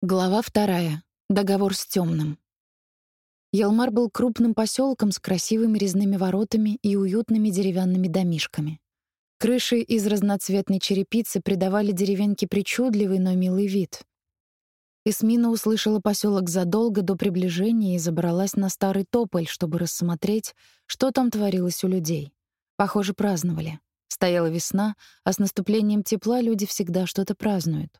Глава вторая. Договор с темным. Елмар был крупным поселком с красивыми резными воротами и уютными деревянными домишками. Крыши из разноцветной черепицы придавали деревеньке причудливый, но милый вид. Эсмина услышала поселок задолго до приближения и забралась на старый тополь, чтобы рассмотреть, что там творилось у людей. Похоже, праздновали. Стояла весна, а с наступлением тепла люди всегда что-то празднуют.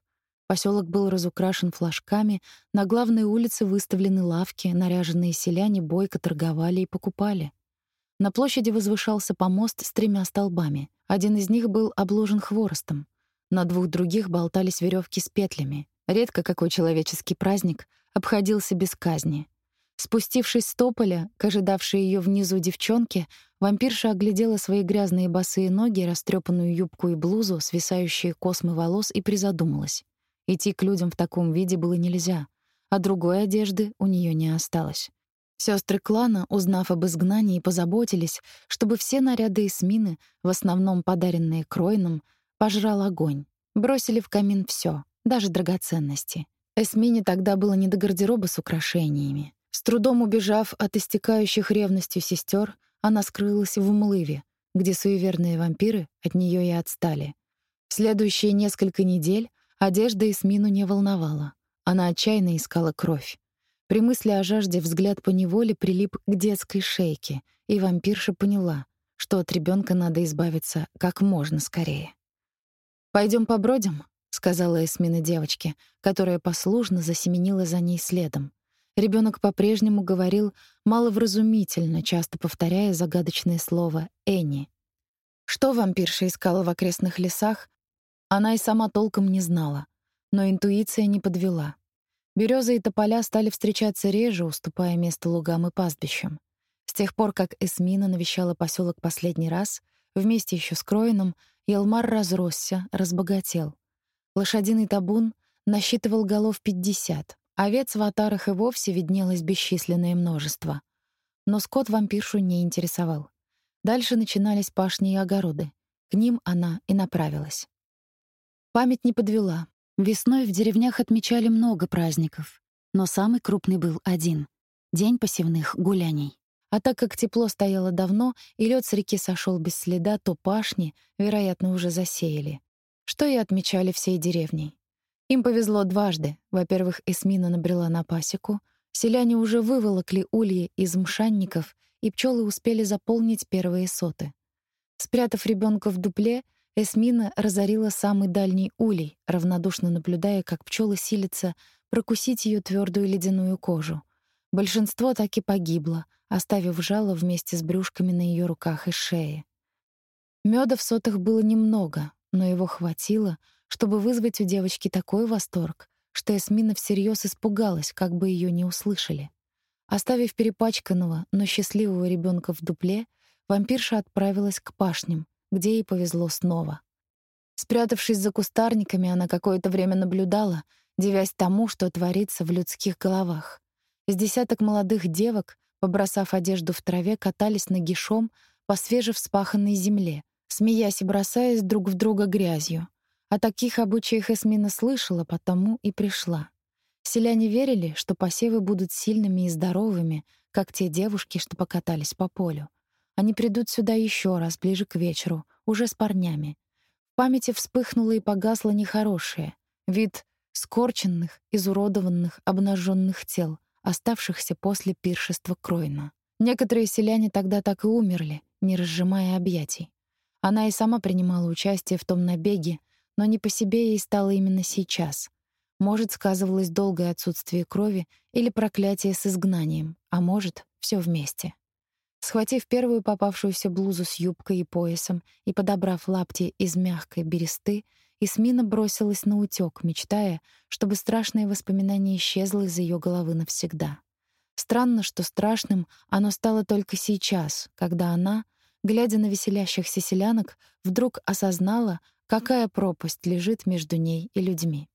Поселок был разукрашен флажками, на главной улице выставлены лавки, наряженные селяне бойко торговали и покупали. На площади возвышался помост с тремя столбами. Один из них был обложен хворостом. На двух других болтались веревки с петлями. Редко какой человеческий праздник обходился без казни. Спустившись с тополя к ожидавшей ее внизу девчонке, вампирша оглядела свои грязные босые ноги, растрепанную юбку и блузу, свисающие космы волос и призадумалась. Идти к людям в таком виде было нельзя, а другой одежды у нее не осталось. Сестры клана, узнав об изгнании, позаботились, чтобы все наряды Эсмины, в основном подаренные Кройном, пожрал огонь. Бросили в камин все, даже драгоценности. Эсмине тогда было не до гардероба с украшениями. С трудом убежав от истекающих ревностью сестер, она скрылась в Млыве, где суеверные вампиры от нее и отстали. В следующие несколько недель Одежда Эсмину не волновала. Она отчаянно искала кровь. При мысли о жажде взгляд по неволе прилип к детской шейке, и вампирша поняла, что от ребенка надо избавиться как можно скорее. Пойдем побродим», — сказала Эсмина девочке, которая послушно засеменила за ней следом. Ребенок по-прежнему говорил маловразумительно, часто повторяя загадочное слово «Энни». Что вампирша искала в окрестных лесах, она и сама толком не знала, но интуиция не подвела. Березы и тополя стали встречаться реже, уступая место лугам и пастбищам. С тех пор, как Эсмина навещала поселок последний раз, вместе еще с Кроином, Елмар разросся, разбогател. Лошадиный табун насчитывал голов 50, овец в отарах и вовсе виднелось бесчисленное множество. Но скот вампиршу не интересовал. Дальше начинались пашни и огороды. К ним она и направилась. Память не подвела. Весной в деревнях отмечали много праздников, но самый крупный был один — День посевных гуляний. А так как тепло стояло давно и лед с реки сошел без следа, то пашни, вероятно, уже засеяли. Что и отмечали всей деревней. Им повезло дважды. Во-первых, Эсмина набрела на пасеку, селяне уже выволокли ульи из мшанников, и пчелы успели заполнить первые соты. Спрятав ребенка в дупле, Эсмина разорила самый дальний улей, равнодушно наблюдая, как пчелы силятся прокусить ее твердую ледяную кожу. Большинство так и погибло, оставив жало вместе с брюшками на ее руках и шее. Меда в сотах было немного, но его хватило, чтобы вызвать у девочки такой восторг, что Эсмина всерьез испугалась, как бы ее не услышали. Оставив перепачканного, но счастливого ребенка в дупле, вампирша отправилась к пашням, где ей повезло снова. Спрятавшись за кустарниками, она какое-то время наблюдала, дивясь тому, что творится в людских головах. С десяток молодых девок, побросав одежду в траве, катались нагишом по свежевспаханной земле, смеясь и бросаясь друг в друга грязью. О таких обычаях Эсмина слышала, потому и пришла. Селяне верили, что посевы будут сильными и здоровыми, как те девушки, что покатались по полю. Они придут сюда еще раз, ближе к вечеру, уже с парнями. В памяти вспыхнуло и погасло нехорошее. Вид скорченных, изуродованных, обнаженных тел, оставшихся после пиршества Кройна. Некоторые селяне тогда так и умерли, не разжимая объятий. Она и сама принимала участие в том набеге, но не по себе ей стало именно сейчас. Может, сказывалось долгое отсутствие крови или проклятие с изгнанием, а может, все вместе. Схватив первую попавшуюся блузу с юбкой и поясом и подобрав лапти из мягкой бересты, Исмина бросилась на утёк, мечтая, чтобы страшное воспоминание исчезло из её головы навсегда. Странно, что страшным оно стало только сейчас, когда она, глядя на веселящихся селянок, вдруг осознала, какая пропасть лежит между ней и людьми.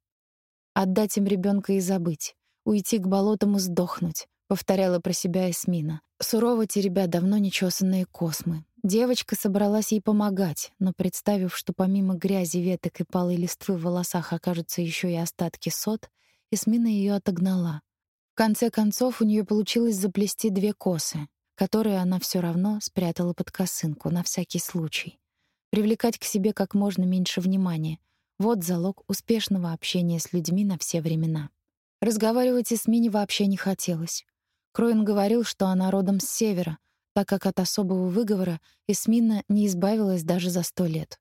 Отдать им ребёнка и забыть, уйти к болотам и сдохнуть, повторяла про себя Эсмина, сурово теребя давно нечесанные космы. Девочка собралась ей помогать, но представив, что помимо грязи веток и палой листвы в волосах окажутся еще и остатки сот, Эсмина ее отогнала. В конце концов у нее получилось заплести две косы, которые она все равно спрятала под косынку на всякий случай. Привлекать к себе как можно меньше внимания — вот залог успешного общения с людьми на все времена. Разговаривать Эсмине вообще не хотелось. Кроин говорил, что она родом с севера, так как от особого выговора Эсмина не избавилась даже за сто лет.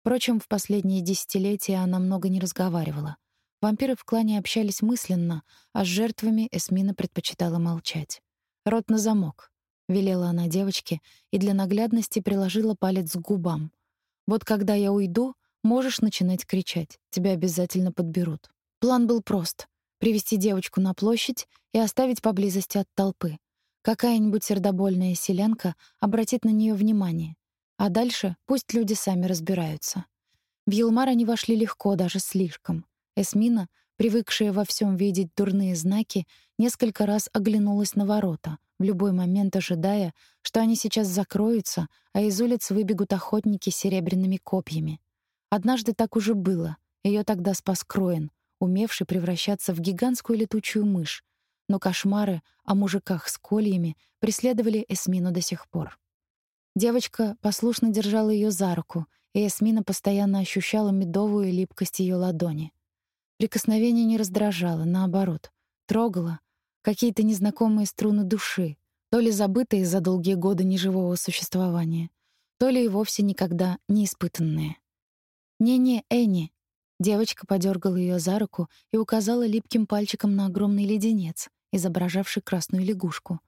Впрочем, в последние десятилетия она много не разговаривала. Вампиры в клане общались мысленно, а с жертвами Эсмина предпочитала молчать. «Рот на замок», — велела она девочке и для наглядности приложила палец к губам. «Вот когда я уйду, можешь начинать кричать, тебя обязательно подберут». План был прост — привести девочку на площадь и оставить поблизости от толпы. Какая-нибудь сердобольная селянка обратит на нее внимание, а дальше пусть люди сами разбираются. В Елмар они вошли легко, даже слишком. Эсмина, привыкшая во всем видеть дурные знаки, несколько раз оглянулась на ворота, в любой момент ожидая, что они сейчас закроются, а из улиц выбегут охотники с серебряными копьями. Однажды так уже было. Ее тогда спас Кроен, умевший превращаться в гигантскую летучую мышь. Но кошмары о мужиках с кольями преследовали Эсмину до сих пор. Девочка послушно держала ее за руку, и Эсмина постоянно ощущала медовую липкость ее ладони. Прикосновение не раздражало, наоборот, трогало какие-то незнакомые струны души, то ли забытые за долгие годы неживого существования, то ли и вовсе никогда не испытанные. «Не-не, Энни!» Девочка подергала ее за руку и указала липким пальчиком на огромный леденец, изображавший красную лягушку.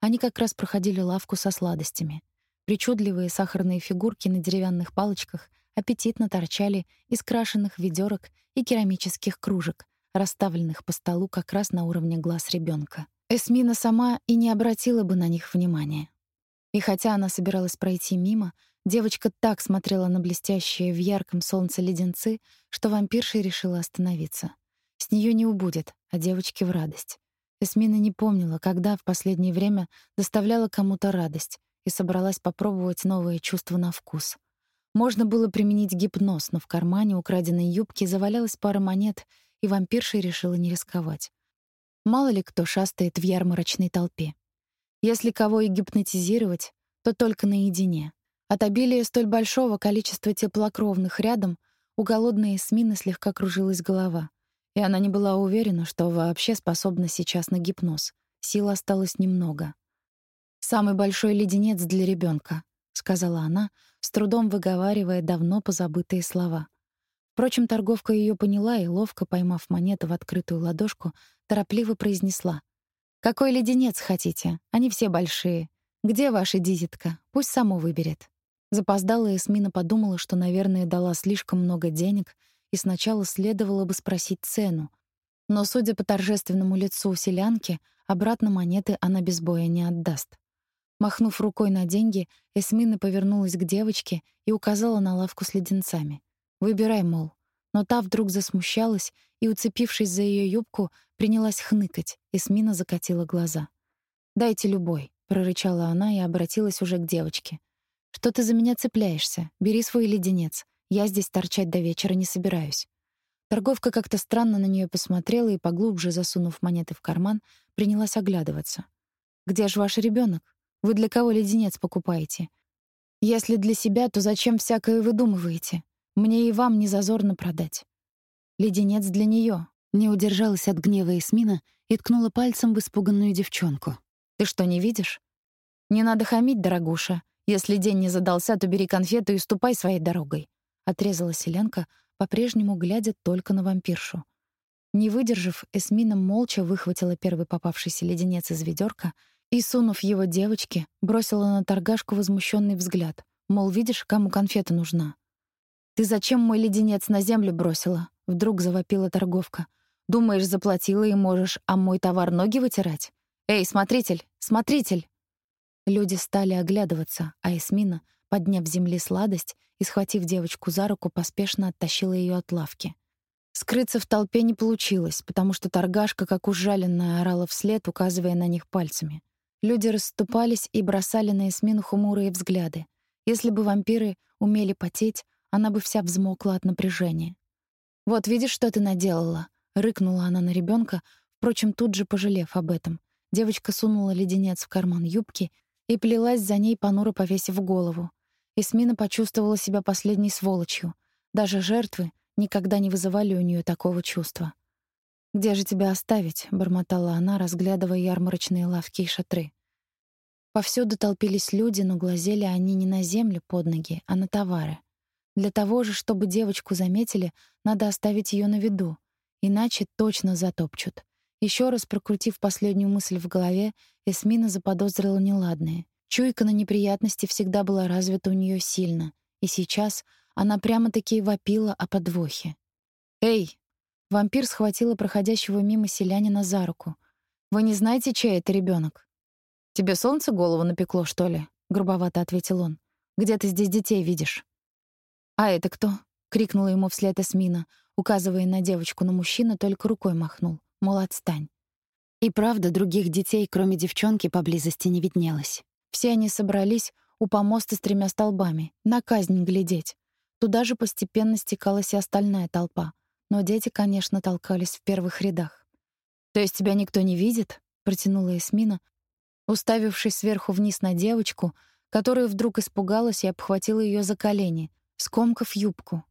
Они как раз проходили лавку со сладостями — Причудливые сахарные фигурки на деревянных палочках аппетитно торчали из крашеных ведерок и керамических кружек, расставленных по столу как раз на уровне глаз ребенка. Эсмина сама и не обратила бы на них внимания. И хотя она собиралась пройти мимо, девочка так смотрела на блестящие в ярком солнце леденцы, что вампирша решила остановиться. С нее не убудет, а девочке в радость. Эсмина не помнила, когда в последнее время доставляла кому-то радость, и собралась попробовать новые чувства на вкус. Можно было применить гипноз, но в кармане украденной юбки завалялась пара монет, и вампирша решила не рисковать. Мало ли кто шастает в ярмарочной толпе. Если кого и гипнотизировать, то только наедине. От обилия столь большого количества теплокровных рядом у голодной Эсмины слегка кружилась голова, и она не была уверена, что вообще способна сейчас на гипноз. Сил осталось немного. «Самый большой леденец для ребенка, сказала она, с трудом выговаривая давно позабытые слова. Впрочем, торговка ее поняла и, ловко поймав монету в открытую ладошку, торопливо произнесла. «Какой леденец хотите? Они все большие. Где ваша дизитка? Пусть само выберет». Запоздалая Эсмина подумала, что, наверное, дала слишком много денег, и сначала следовало бы спросить цену. Но, судя по торжественному лицу селянки, обратно монеты она без боя не отдаст. Махнув рукой на деньги, Эсмина повернулась к девочке и указала на лавку с леденцами. «Выбирай, мол». Но та вдруг засмущалась и, уцепившись за ее юбку, принялась хныкать. Эсмина закатила глаза. «Дайте любой», — прорычала она и обратилась уже к девочке. «Что ты за меня цепляешься? Бери свой леденец. Я здесь торчать до вечера не собираюсь». Торговка как-то странно на нее посмотрела и, поглубже засунув монеты в карман, принялась оглядываться. «Где же ваш ребенок? Вы для кого леденец покупаете? Если для себя, то зачем всякое выдумываете? Мне и вам не зазорно продать. Леденец для нее. Не удержалась от гнева Эсмина и ткнула пальцем в испуганную девчонку. Ты что, не видишь? Не надо хамить, дорогуша. Если день не задался, то бери конфету и ступай своей дорогой, отрезала селянка, по-прежнему глядя только на вампиршу. Не выдержав, Эсмина молча выхватила первый попавшийся леденец из ведерка и, сунув его девочке, бросила на торгашку возмущенный взгляд, мол, видишь, кому конфета нужна. «Ты зачем мой леденец на землю бросила?» — вдруг завопила торговка. «Думаешь, заплатила и можешь, а мой товар ноги вытирать? Эй, смотритель, смотритель!» Люди стали оглядываться, а Эсмина, подняв с земли сладость и схватив девочку за руку, поспешно оттащила ее от лавки. Скрыться в толпе не получилось, потому что торгашка, как ужаленная, орала вслед, указывая на них пальцами. Люди расступались и бросали на Эсмину хмурые взгляды. Если бы вампиры умели потеть, она бы вся взмокла от напряжения. «Вот видишь, что ты наделала?» — Рыкнула она на ребенка, впрочем, тут же пожалев об этом. Девочка сунула леденец в карман юбки и плелась за ней, понуро повесив голову. Эсмина почувствовала себя последней сволочью. Даже жертвы никогда не вызывали у нее такого чувства. «Где же тебя оставить?» — бормотала она, разглядывая ярмарочные лавки и шатры. Повсюду толпились люди, но глазели они не на землю под ноги, а на товары. Для того же, чтобы девочку заметили, надо оставить ее на виду, иначе точно затопчут. Еще раз прокрутив последнюю мысль в голове, Эсмина заподозрила неладное. Чуйка на неприятности всегда была развита у нее сильно, и сейчас она прямо-таки вопила о подвохе. «Эй!» Вампир схватила проходящего мимо селянина за руку. «Вы не знаете, чей это ребенок? «Тебе солнце голову напекло, что ли?» — грубовато ответил он. «Где ты здесь детей видишь?» «А это кто?» — крикнула ему вслед Эсмина, указывая на девочку, но мужчина только рукой махнул. Мол, отстань. И правда, других детей, кроме девчонки, поблизости не виднелось. Все они собрались у помоста с тремя столбами, на казнь глядеть. Туда же постепенно стекалась и остальная толпа. Но дети, конечно, толкались в первых рядах. «То есть тебя никто не видит?» — протянула Эсмина, уставившись сверху вниз на девочку, которая вдруг испугалась и обхватила ее за колени, скомкав юбку.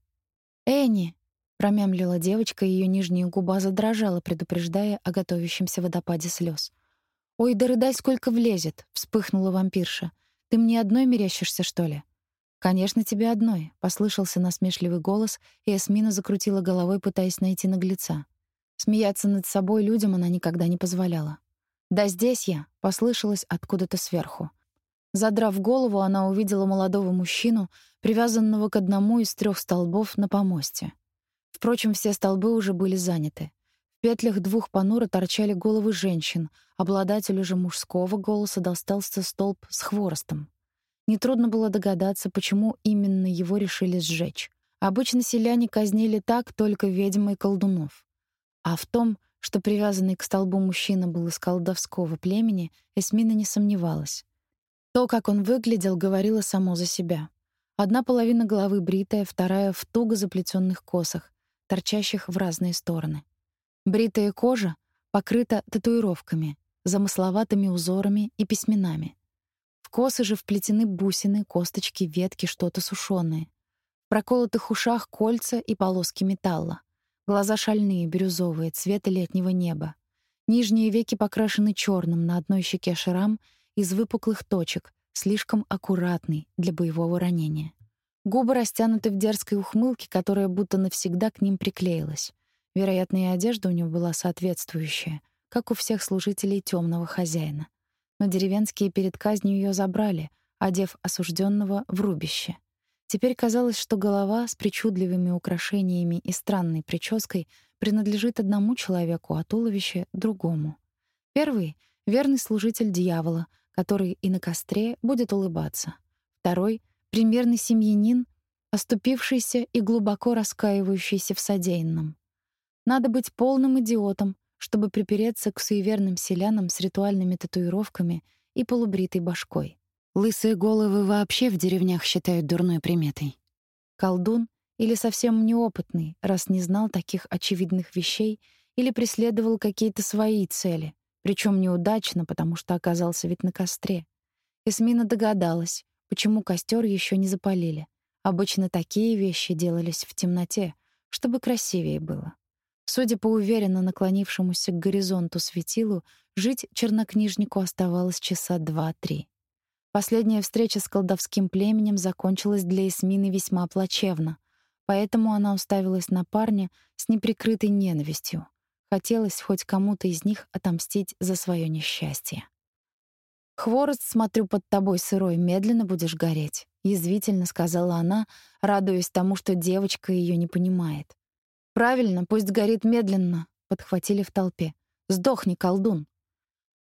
«Энни!» — промямлила девочка, и ее нижняя губа задрожала, предупреждая о готовящемся водопаде слез. «Ой, да рыдай, сколько влезет!» — вспыхнула вампирша. «Ты мне одной мерещишься, что ли?» «Конечно, тебе одной», — послышался насмешливый голос, и Эсмина закрутила головой, пытаясь найти наглеца. Смеяться над собой людям она никогда не позволяла. «Да здесь я!» — послышалось откуда-то сверху. Задрав голову, она увидела молодого мужчину, привязанного к одному из трех столбов на помосте. Впрочем, все столбы уже были заняты. В петлях двух понуро торчали головы женщин, обладателю же мужского голоса достался столб с хворостом. Нетрудно было догадаться, почему именно его решили сжечь. Обычно селяне казнили так только ведьм и колдунов. А в том, что привязанный к столбу мужчина был из колдовского племени, Эсмина не сомневалась. То, как он выглядел, говорило само за себя. Одна половина головы бритая, вторая в туго заплетенных косах, торчащих в разные стороны. Бритая кожа покрыта татуировками, замысловатыми узорами и письменами. В косы же вплетены бусины, косточки, ветки, что-то сушёное. В проколотых ушах кольца и полоски металла. Глаза шальные, бирюзовые, цвета летнего неба. Нижние веки покрашены черным, на одной щеке шрам из выпуклых точек, слишком аккуратный для боевого ранения. Губы растянуты в дерзкой ухмылке, которая будто навсегда к ним приклеилась. Вероятно, и одежда у него была соответствующая, как у всех служителей темного хозяина. Но деревенские перед казнью ее забрали, одев осужденного в рубище. Теперь казалось, что голова с причудливыми украшениями и странной прической принадлежит одному человеку, а туловище — другому. Первый — верный служитель дьявола, который и на костре будет улыбаться. Второй — примерный семьянин, оступившийся и глубоко раскаивающийся в содеянном. Надо быть полным идиотом, чтобы припереться к суеверным селянам с ритуальными татуировками и полубритой башкой. Лысые головы вообще в деревнях считают дурной приметой. Колдун или совсем неопытный, раз не знал таких очевидных вещей или преследовал какие-то свои цели, причем неудачно, потому что оказался ведь на костре. Эсмина догадалась, почему костер еще не запалили. Обычно такие вещи делались в темноте, чтобы красивее было. Судя по уверенно наклонившемуся к горизонту светилу, жить чернокнижнику оставалось часа два-три. Последняя встреча с колдовским племенем закончилась для Эсмины весьма плачевно, поэтому она уставилась на парня с неприкрытой ненавистью. Хотелось хоть кому-то из них отомстить за свое несчастье. «Хворост, смотрю, под тобой сырой, медленно будешь гореть», — язвительно сказала она, радуясь тому, что девочка ее не понимает. «Правильно, пусть горит медленно», — подхватили в толпе. «Сдохни, колдун».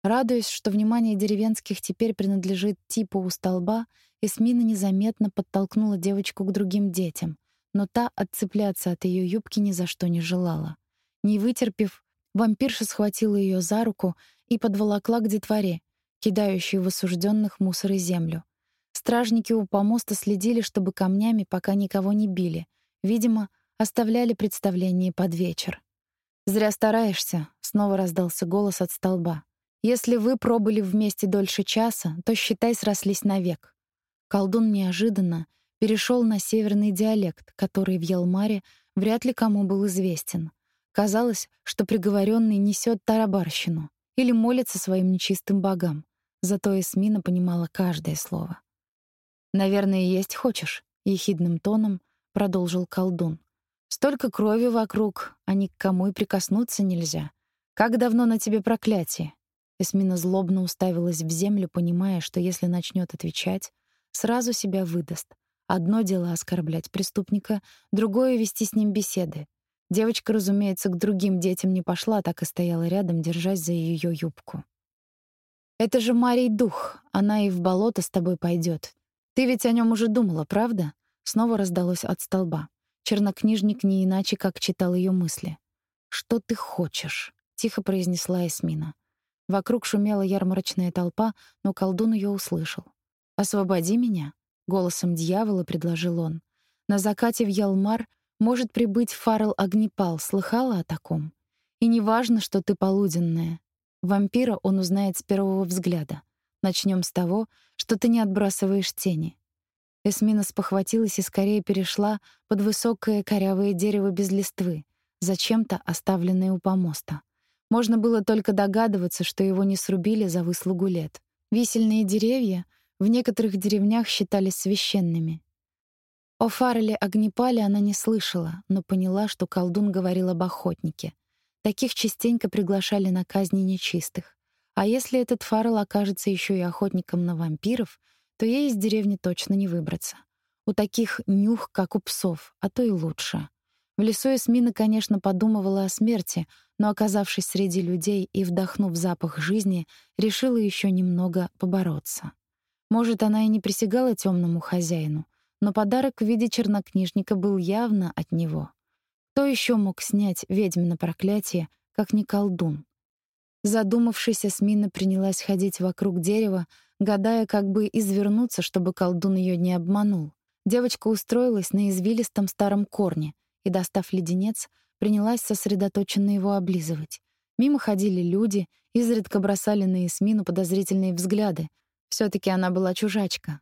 Радуясь, что внимание деревенских теперь принадлежит типу у столба, Эсмина незаметно подтолкнула девочку к другим детям, но та отцепляться от ее юбки ни за что не желала. Не вытерпев, вампирша схватила ее за руку и подволокла к детворе, кидающей в осужденных мусор и землю. Стражники у помоста следили, чтобы камнями пока никого не били. Видимо, оставляли представление под вечер. «Зря стараешься», — снова раздался голос от столба. «Если вы пробыли вместе дольше часа, то, считай, срослись навек». Колдун неожиданно перешел на северный диалект, который в Ялмаре вряд ли кому был известен. Казалось, что приговоренный несет тарабарщину или молится своим нечистым богам. Зато Эсмина понимала каждое слово. «Наверное, есть хочешь?» — ехидным тоном продолжил колдун. «Столько крови вокруг, а ни к кому и прикоснуться нельзя. Как давно на тебе проклятие?» Эсмина злобно уставилась в землю, понимая, что если начнет отвечать, сразу себя выдаст. Одно дело оскорблять преступника, другое — вести с ним беседы. Девочка, разумеется, к другим детям не пошла, так и стояла рядом, держась за ее юбку. Это же Марий дух, она и в болото с тобой пойдет. Ты ведь о нем уже думала, правда? Снова раздалось от столба. Чернокнижник не иначе как читал ее мысли. Что ты хочешь? тихо произнесла Эсмина. Вокруг шумела ярмарочная толпа, но колдун ее услышал. Освободи меня, голосом дьявола предложил он. На закате в Ялмар может прибыть Фарел Огнепал, слыхала о таком? И не важно, что ты полуденная, Вампира он узнает с первого взгляда. Начнем с того, что ты не отбрасываешь тени. Эсмина спохватилась и скорее перешла под высокое корявое дерево без листвы, зачем-то оставленное у помоста. Можно было только догадываться, что его не срубили за выслугу лет. Висельные деревья в некоторых деревнях считались священными. О Фареле Огнепале она не слышала, но поняла, что колдун говорил об охотнике. Таких частенько приглашали на казни нечистых. А если этот Фаррелл окажется еще и охотником на вампиров, то ей из деревни точно не выбраться. У таких нюх, как у псов, а то и лучше. В лесу Эсмина, конечно, подумывала о смерти, но, оказавшись среди людей и вдохнув запах жизни, решила еще немного побороться. Может, она и не присягала темному хозяину, но подарок в виде чернокнижника был явно от него. Кто еще мог снять ведьмино проклятие, как не колдун? Задумавшись, Эсмина принялась ходить вокруг дерева, гадая, как бы извернуться, чтобы колдун ее не обманул. Девочка устроилась на извилистом старом корне и, достав леденец, принялась сосредоточенно его облизывать. Мимо ходили люди, изредка бросали на Эсмину подозрительные взгляды. все таки она была чужачка.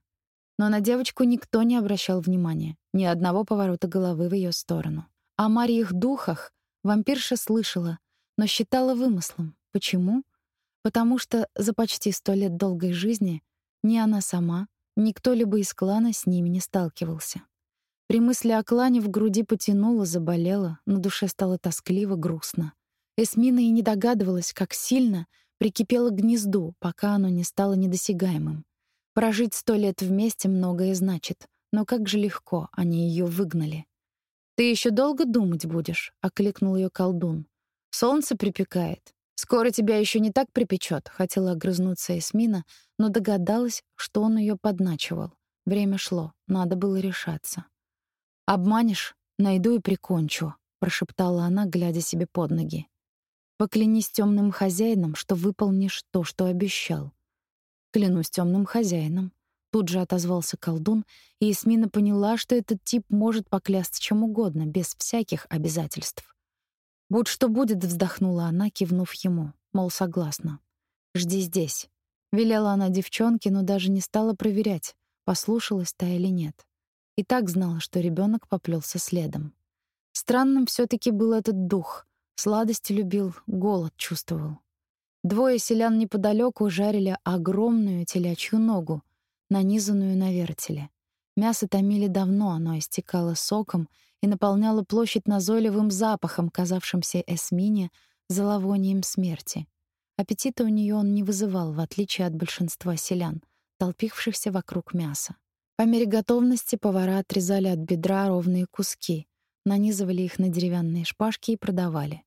Но на девочку никто не обращал внимания, ни одного поворота головы в ее сторону. О Марьих духах вампирша слышала, но считала вымыслом. Почему? Потому что за почти сто лет долгой жизни ни она сама, ни кто-либо из клана с ними не сталкивался. При мысли о клане в груди потянуло, заболело, на душе стало тоскливо, грустно. Эсмина и не догадывалась, как сильно прикипела к гнезду, пока оно не стало недосягаемым. Прожить сто лет вместе многое значит, но как же легко они ее выгнали. «Ты еще долго думать будешь?» — окликнул ее колдун. «Солнце припекает. Скоро тебя еще не так припечет», — хотела огрызнуться Эсмина, но догадалась, что он ее подначивал. Время шло, надо было решаться. «Обманешь? Найду и прикончу», — прошептала она, глядя себе под ноги. «Поклянись темным хозяином, что выполнишь то, что обещал». «Клянусь темным хозяином», Тут же отозвался колдун, и Эсмина поняла, что этот тип может поклясться чем угодно, без всяких обязательств. «Будь что будет», — вздохнула она, кивнув ему, мол, согласна. «Жди здесь». Велела она девчонке, но даже не стала проверять, послушалась та или нет. И так знала, что ребенок поплелся следом. Странным все таки был этот дух. Сладости любил, голод чувствовал. Двое селян неподалеку жарили огромную телячью ногу, нанизанную на вертеле. Мясо томили давно, оно истекало соком и наполняло площадь назойливым запахом, казавшимся Эсмине зловонием смерти. Аппетита у нее он не вызывал, в отличие от большинства селян, толпившихся вокруг мяса. По мере готовности повара отрезали от бедра ровные куски, нанизывали их на деревянные шпажки и продавали.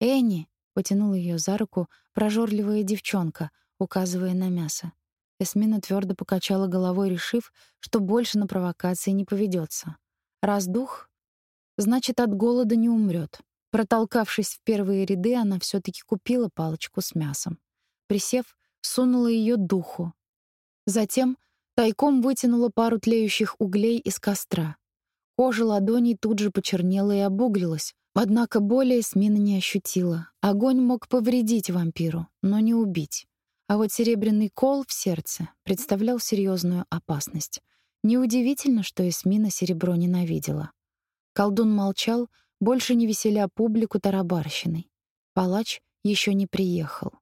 «Энни!» — потянула ее за руку прожорливая девчонка, указывая на мясо. Эсмина твердо покачала головой, решив, что больше на провокации не поведется. Раз дух, значит, от голода не умрет. Протолкавшись в первые ряды, она все таки купила палочку с мясом. Присев, сунула ее духу. Затем тайком вытянула пару тлеющих углей из костра. Кожа ладоней тут же почернела и обуглилась, Однако боли Эсмина не ощутила. Огонь мог повредить вампиру, но не убить. А вот серебряный кол в сердце представлял серьезную опасность. Неудивительно, что Эсмина серебро ненавидела. Колдун молчал, больше не веселя публику тарабарщиной. Палач еще не приехал.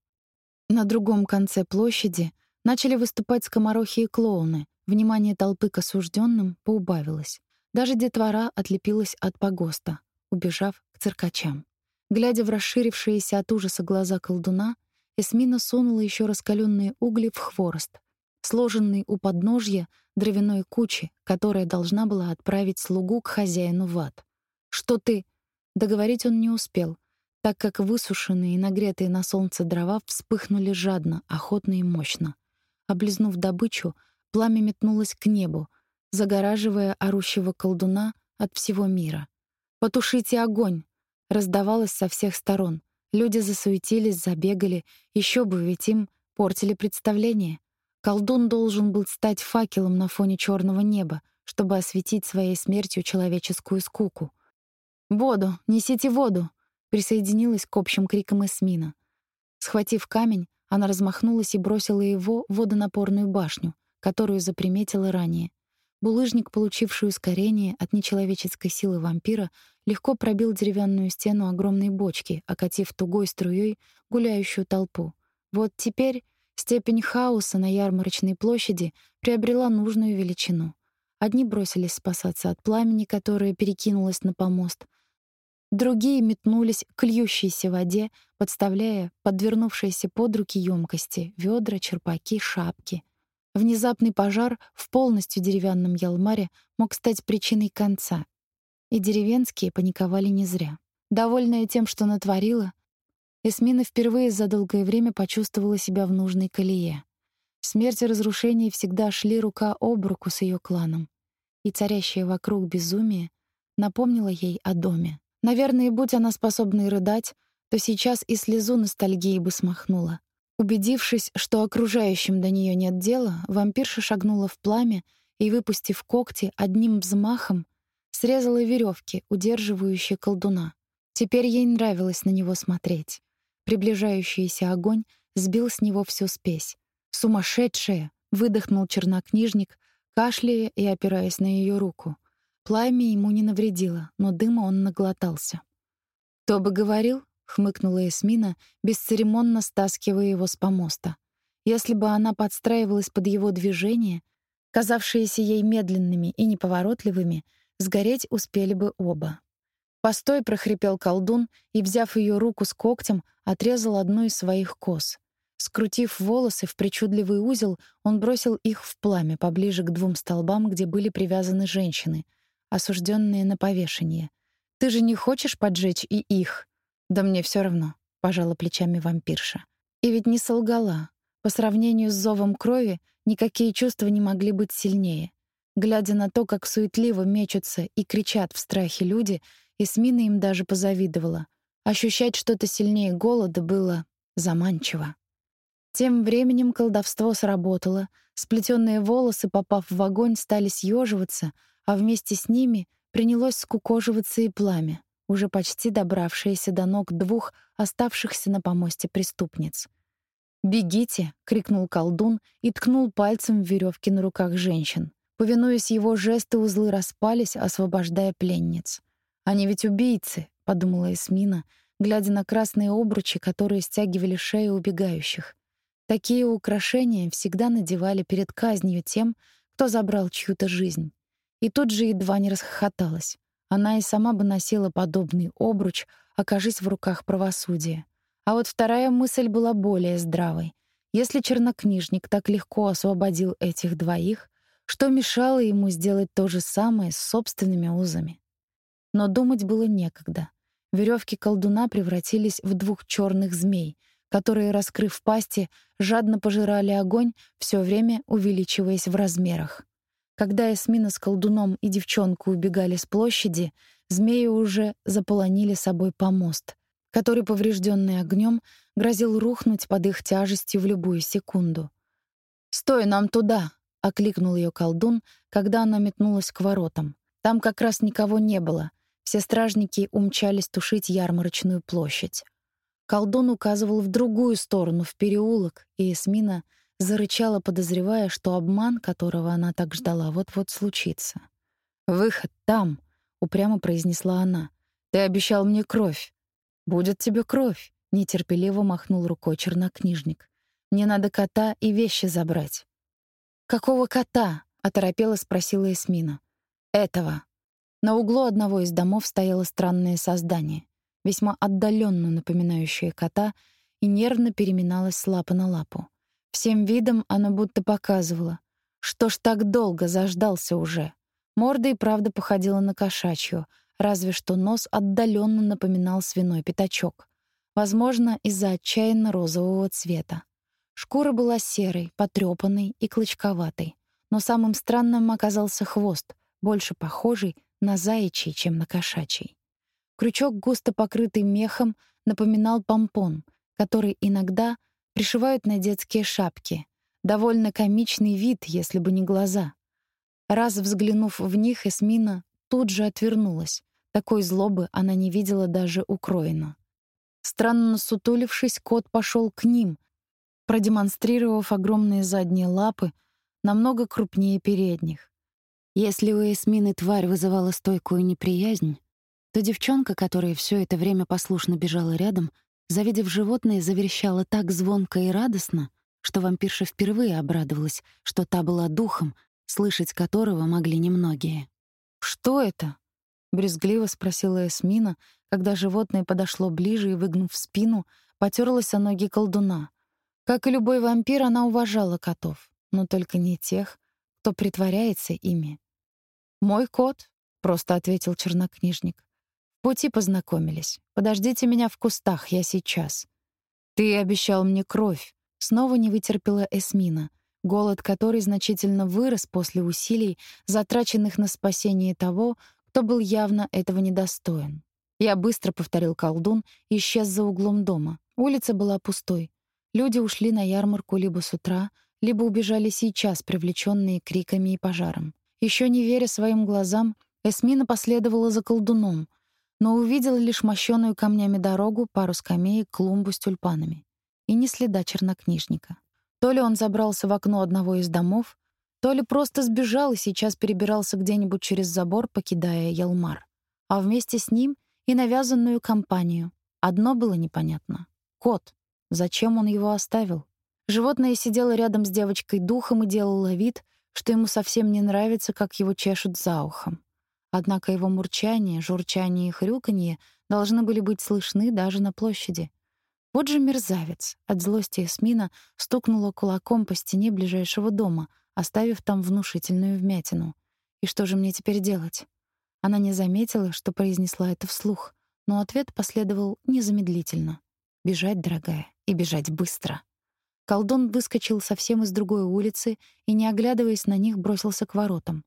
На другом конце площади начали выступать скоморохи и клоуны. Внимание толпы к осужденным поубавилось. Даже детвора отлепилась от погоста, убежав к циркачам. Глядя в расширившиеся от ужаса глаза колдуна, Эсмина сунула еще раскаленные угли в хворост, сложенный у подножья дровяной кучи, которая должна была отправить слугу к хозяину в ад. «Что ты?» Договорить он не успел так как высушенные и нагретые на солнце дрова вспыхнули жадно, охотно и мощно. Облизнув добычу, пламя метнулось к небу, загораживая орущего колдуна от всего мира. «Потушите огонь!» раздавалось со всех сторон. Люди засуетились, забегали, еще бы, ведь им портили представление. Колдун должен был стать факелом на фоне черного неба, чтобы осветить своей смертью человеческую скуку. «Воду! Несите воду!» присоединилась к общим крикам Эсмина. Схватив камень, она размахнулась и бросила его в водонапорную башню, которую заприметила ранее. Булыжник, получивший ускорение от нечеловеческой силы вампира, легко пробил деревянную стену огромной бочки, окатив тугой струей гуляющую толпу. Вот теперь степень хаоса на ярмарочной площади приобрела нужную величину. Одни бросились спасаться от пламени, которое перекинулось на помост, Другие метнулись к льющейся воде, подставляя подвернувшиеся под руки емкости, ведра, черпаки, шапки. Внезапный пожар в полностью деревянном ялмаре мог стать причиной конца. И деревенские паниковали не зря. Довольная тем, что натворила, Эсмина впервые за долгое время почувствовала себя в нужной колее. Смерть и разрушение всегда шли рука об руку с ее кланом. И царящее вокруг безумие напомнило ей о доме. Наверное, будь она способна рыдать, то сейчас и слезу ностальгии бы смахнула. Убедившись, что окружающим до нее нет дела, вампирша шагнула в пламя и, выпустив когти, одним взмахом срезала веревки, удерживающие колдуна. Теперь ей нравилось на него смотреть. Приближающийся огонь сбил с него всю спесь. «Сумасшедшая!» — выдохнул чернокнижник, кашляя и опираясь на ее руку. Пламя ему не навредило, но дыма он наглотался. «Кто бы говорил?» — хмыкнула Эсмина, бесцеремонно стаскивая его с помоста. Если бы она подстраивалась под его движения, казавшиеся ей медленными и неповоротливыми, сгореть успели бы оба. «Постой!» — прохрипел колдун и, взяв ее руку с когтем, отрезал одну из своих кос. Скрутив волосы в причудливый узел, он бросил их в пламя поближе к двум столбам, где были привязаны женщины — осужденные на повешение. Ты же не хочешь поджечь и их? Да мне все равно, пожала плечами вампирша. И ведь не солгала. По сравнению с зовом крови, никакие чувства не могли быть сильнее. Глядя на то, как суетливо мечутся и кричат в страхе люди, Эсмина им даже позавидовала. Ощущать что-то сильнее голода было заманчиво. Тем временем колдовство сработало. Сплетенные волосы, попав в огонь, стали съеживаться, а вместе с ними принялось скукоживаться и пламя, уже почти добравшееся до ног двух оставшихся на помосте преступниц. «Бегите!» — крикнул колдун и ткнул пальцем в веревки на руках женщин. Повинуясь его жесту, узлы распались, освобождая пленниц. «Они ведь убийцы!» — подумала Эсмина, глядя на красные обручи, которые стягивали шеи убегающих. Такие украшения всегда надевали перед казнью тем, кто забрал чью-то жизнь. И тут же едва не расхохоталась. Она и сама бы носила подобный обруч, окажись в руках правосудия. А вот вторая мысль была более здравой. Если чернокнижник так легко освободил этих двоих, что мешало ему сделать то же самое с собственными узами? Но думать было некогда. Веревки колдуна превратились в двух черных змей, которые, раскрыв пасти, жадно пожирали огонь, все время увеличиваясь в размерах. Когда Эсмина с колдуном и девчонкой убегали с площади, змеи уже заполонили собой помост, который, поврежденный огнем, грозил рухнуть под их тяжестью в любую секунду. «Стой, нам туда!» — окликнул ее колдун, когда она метнулась к воротам. Там как раз никого не было. Все стражники умчались тушить ярмарочную площадь. Колдун указывал в другую сторону, в переулок, и Эсмина зарычала, подозревая, что обман, которого она так ждала, вот-вот случится. «Выход там», — упрямо произнесла она. «Ты обещал мне кровь». «Будет тебе кровь», — нетерпеливо махнул рукой чернокнижник. «Мне надо кота и вещи забрать». «Какого кота?» — оторопела спросила Эсмина. «Этого». На углу одного из домов стояло странное создание, весьма отдаленно напоминающее кота, и нервно переминалось с лапы на лапу. Всем видом оно будто показывало, что ж так долго заждался уже. Морда и правда походила на кошачью, разве что нос отдаленно напоминал свиной пятачок. Возможно, из-за отчаянно розового цвета. Шкура была серой, потрёпанной и клочковатой, но самым странным оказался хвост, больше похожий на заячий, чем на кошачий. Крючок, густо покрытый мехом, напоминал помпон, который иногда пришивают на детские шапки. Довольно комичный вид, если бы не глаза. Раз взглянув в них, Эсмина тут же отвернулась. Такой злобы она не видела даже у Кроина. Странно сутулившись, кот пошел к ним, продемонстрировав огромные задние лапы, намного крупнее передних. Если у Эсмины тварь вызывала стойкую неприязнь, то девчонка, которая все это время послушно бежала рядом, завидев животное, заверещала так звонко и радостно, что вампирша впервые обрадовалась, что та была духом, слышать которого могли немногие. «Что это?» — брезгливо спросила Эсмина, когда животное подошло ближе и, выгнув спину, потерлась о ноги колдуна. Как и любой вампир, она уважала котов, но только не тех, кто притворяется ими. «Мой кот», — просто ответил чернокнижник. «В пути познакомились. Подождите меня в кустах, я сейчас». «Ты обещал мне кровь», — снова не вытерпела Эсмина, голод которой значительно вырос после усилий, затраченных на спасение того, кто был явно этого недостоин. Я быстро повторил колдун и исчез за углом дома. Улица была пустой. Люди ушли на ярмарку либо с утра, либо убежали сейчас, привлеченные криками и пожаром. Еще не веря своим глазам, Эсмина последовала за колдуном, но увидела лишь мощёную камнями дорогу, пару скамеек, клумбу с тюльпанами. И ни следа чернокнижника. То ли он забрался в окно одного из домов, то ли просто сбежал и сейчас перебирался где-нибудь через забор, покидая Ялмар. А вместе с ним и навязанную компанию. Одно было непонятно. Кот. Зачем он его оставил? Животное сидело рядом с девочкой духом и делало вид, что ему совсем не нравится, как его чешут за ухом. Однако его мурчание, журчание и хрюканье должны были быть слышны даже на площади. Вот же мерзавец. От злости Эсмина стукнула кулаком по стене ближайшего дома, оставив там внушительную вмятину. И что же мне теперь делать? Она не заметила, что произнесла это вслух, но ответ последовал незамедлительно. Бежать, дорогая, и бежать быстро. Колдун выскочил совсем из другой улицы и, не оглядываясь на них, бросился к воротам.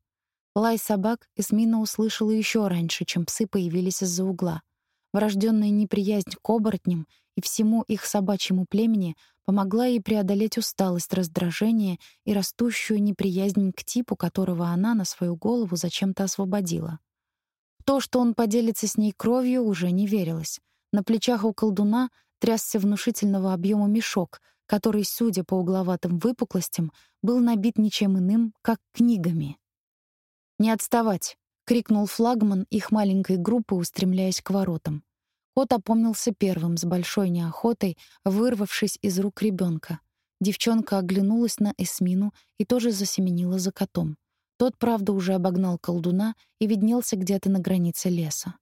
Лай собак Эсмина услышала еще раньше, чем псы появились из-за угла. Врожденная неприязнь к оборотням и всему их собачьему племени помогла ей преодолеть усталость, раздражение и растущую неприязнь к типу, которого она на свою голову зачем-то освободила. В то, что он поделится с ней кровью, уже не верилось. На плечах у колдуна трясся внушительного объема мешок, который, судя по угловатым выпуклостям, был набит ничем иным, как книгами. «Не отставать!» — крикнул флагман их маленькой группы, устремляясь к воротам. Кот опомнился первым, с большой неохотой, вырвавшись из рук ребенка. Девчонка оглянулась на Эсмину и тоже засеменила за котом. Тот, правда, уже обогнал колдуна и виднелся где-то на границе леса.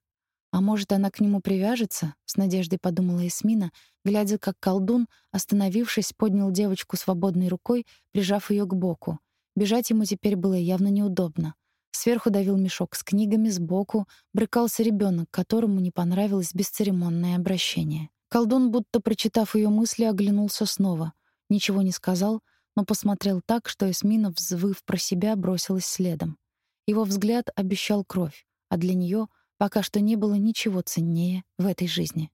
А может, она к нему привяжется? С надеждой подумала Эсмина, глядя, как колдун, остановившись, поднял девочку свободной рукой, прижав ее к боку. Бежать ему теперь было явно неудобно. Сверху давил мешок с книгами, сбоку брыкался ребенок, которому не понравилось бесцеремонное обращение. Колдун, будто прочитав ее мысли, оглянулся снова. Ничего не сказал, но посмотрел так, что Эсмина, взвыв про себя, бросилась следом. Его взгляд обещал кровь, а для нее Пока что не было ничего ценнее в этой жизни.